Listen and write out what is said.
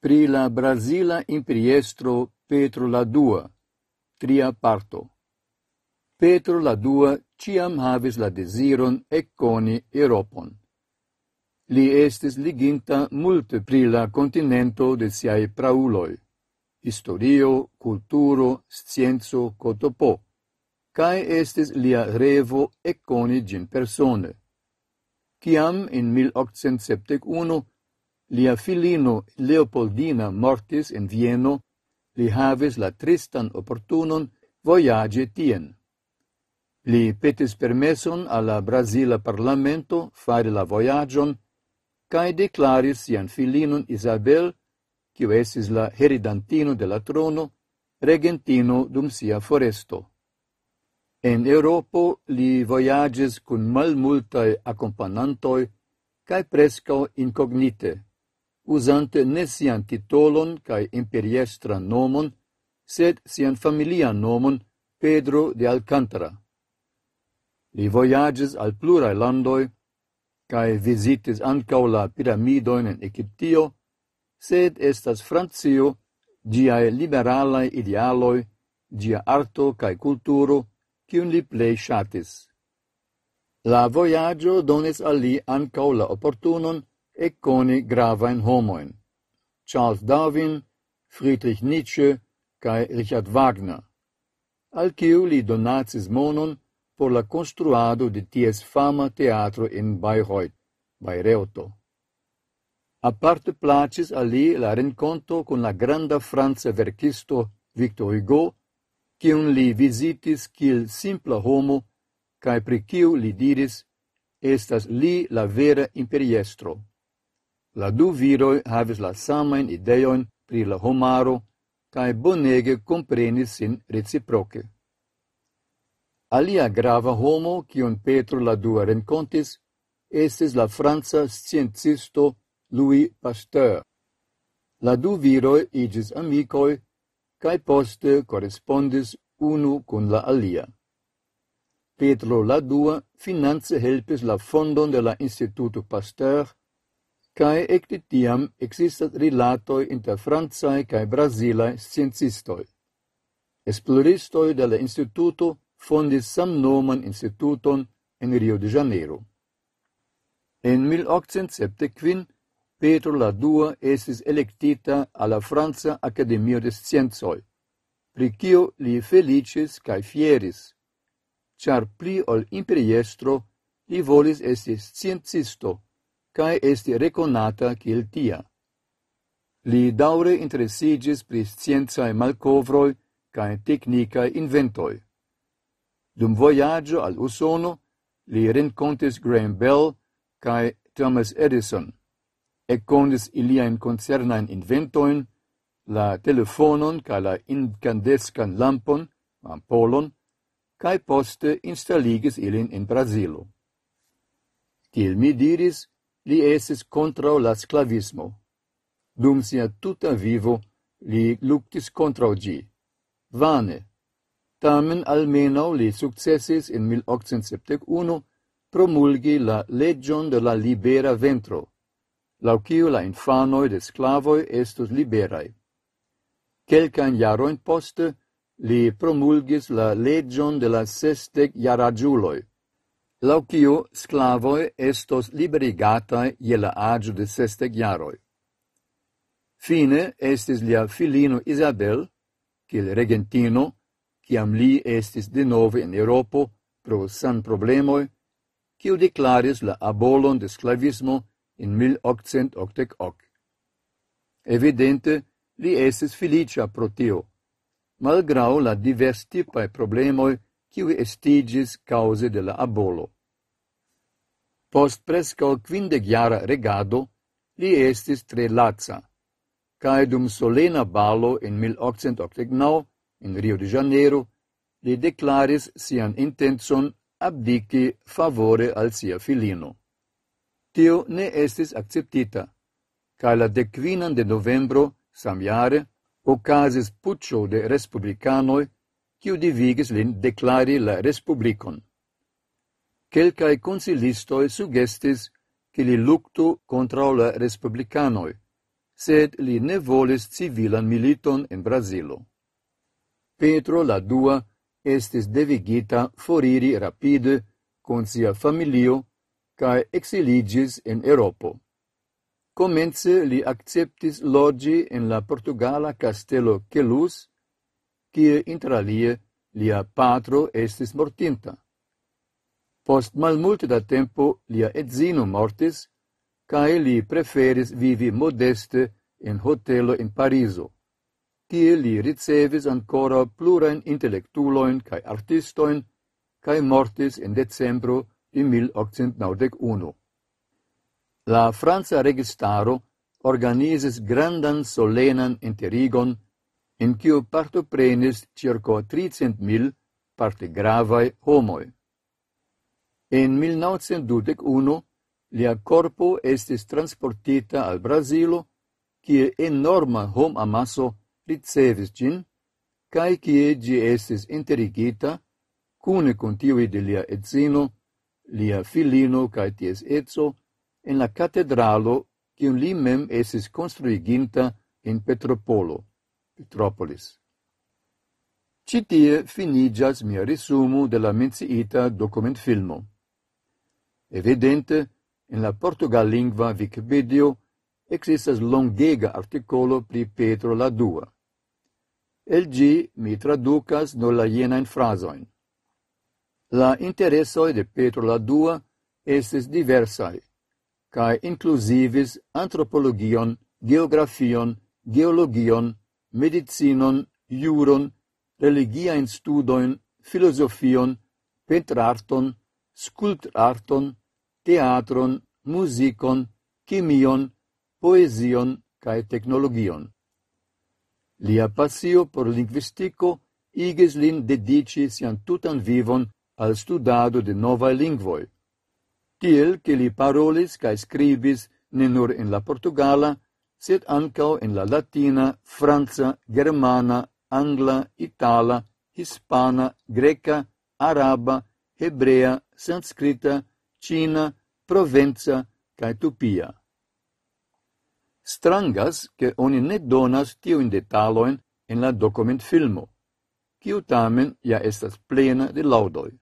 pri la Brasila imperiestro Petro la Dua, tria parto. Petro la Dua ciam havis la desiron econi Europon. Li estis liginta multe pri la continento de siai prauloi, historio, culturo, scienzo, cotopo, cae estis lia revo econi gin persone. Ciam in 1871 Lia filino Leopoldina mortis in Vieno, li havis la tristan opportunon voyage tien. Li petis permesson alla Brasila Parlamento fare la voyagion, cae declaris sian filinon Isabel, quio esis la heridantino de la trono, regentino dum sia foresto. En Europo li voyages cun mal multae accompagnantoi, cae prescao incognite usante ne sian titolon cae imperiestra nomon, sed sian familia nomon Pedro de Alcantara. Li voyages al plurae landoi, cae visitis ancau la piramidoin in Egyptio, sed estas Francio, giae liberalae idealoi, gia arto cae culturo, cium li plei shatis. La voyaggio donis al li ancau la opportunon e coni gravain homoin. Charles Darwin, Friedrich Nietzsche cae Richard Wagner, al ciu li donatis monon por la construado de ties fama teatro in Bayreuth, Bayreuto. Aparte placis a li la renconto con la granda franza verkisto Victor Hugo, cium li visitis cil simpla homo, cae pri ciu li diris, estas li la vera imperiestro. La du viroi havis la samain ideoin pri la homaro kaj bonege komprenis sin reciproke. Alia grava homo, cion Petro la dua renkontis, estis la franca sciencisto Louis Pasteur. La du viroi igis amicoi cae poste correspondis unu cun la alia. Petro la dua finanze helpis la fondon de la Instituto Pasteur cae ekde tiam existat rilatoi inter Franzae cae Brasilae sciencistoi. Esploristoi de la instituto fondis samnoman instituton en Rio de Janeiro. En 1875 Petro la Dua esis electita alla Franza Academia de Scienzoi, pri cio li felicis cae fieris, char pli ol imperiestro li volis esis sciencisto cae esti reconata kiel tia. Li daure interesigis pri scienzae malcovroi cae technicae inventoi. Dum voyaggio al Usono, li rencontis Graham Bell cae Thomas Edison, e conis iliaen concernaen inventoin, la telefonon ca la incandescan lampon, ampolon, cae poste installigis ilin in Brasilo. Til mi diris, li esis contra la sclavismo. Dum sia tuta vivo li luctis contra gi. Vane. Tamen almeno li successis in 1871 promulgi la legion de la libera ventro, lauciu la infanoi de sclavoi estus liberai. Quelcan jaroin poste li promulgis la legion de la sestec jaragiuloi, lau kiu sclavoi estos liberigatae je la aĝo de sesdek jaroj. Fine estis lia filino Isabel, kiel regentino, ciam li estis denove in Europo pro san problemoi, kiu declaris la abolon de sclavismo in 1888. Evidente, li estis felicia pro tio, malgrau la diverstipae problemoi qui estigis cause de la abolo. Post presco quindegiara regado, li estis tre lazza, cae dum solena balo in 1889, in Rio de Janeiro, li declaris sian intenzon abdici favore al sia filino. Tio ne estis acceptita, cae la decvinan de novembro, samiare, ocasis puccio de republicanoi quiu divigis lin declari la respublicon. Quelcae consilistoi sugestis, che li luctu contra la respublicanoi, sed li ne volis civilan militon in Brasilo. Petro la dua estis devigita foriri rapide con sia familio cae exiligis in Europo. Comence li acceptis logi in la Portugala castello Queluz, kie interalie lia patro estis mortinta. Post malmulte da tempo lia edzino mortis, cae li preferis vivi modeste in hotelo in Pariso, kie li ricevis ancora plurain intellectuloin cae artistoin, cae mortis in decembro di 1891. La Franza registaro organizis grandan solenan interigon in kiu parto prenis circa 300.000 parte gravae homoi. En 1921 lia corpo estis transportita al Brasilo, kie enorma hom amasso ricevis gin, cae kie gi estis interigita, cune con tiui de lia edzino, lia filino cae ties etso, en la catedralo, cium li mem estis construiginta in Petropolo. Petropolis. Citie finigas mia resumo de la menciita documentfilmo. Evidente, in la portugallingva Wikipedia existas longega articolo pri Petro la Dua. El gi mi traducas no la jenain frasoin. La interesoi de Petro la Dua estes diversai, cae inclusivis antropologion, geografion, geologion, medicinon, juron, religiaen studoin, filosofion, petrarton, sculptarton, teatron, musicon, chimion, poesion cae technologion. Lia passio por linguistico igis lin dedici sian tutan vivon al studado de novae lingvoi, tiel che li parolis cae scribis ne nur in la Portugala, sed ancao in la latina, franca, germana, angla, itala, hispana, greca, araba, hebrea, sanscrita, cina, provenza, cae tupia. Strangas che oni ne donas tio in detaloin in la document filmo, quiu tamen ja estas plena de laudoi.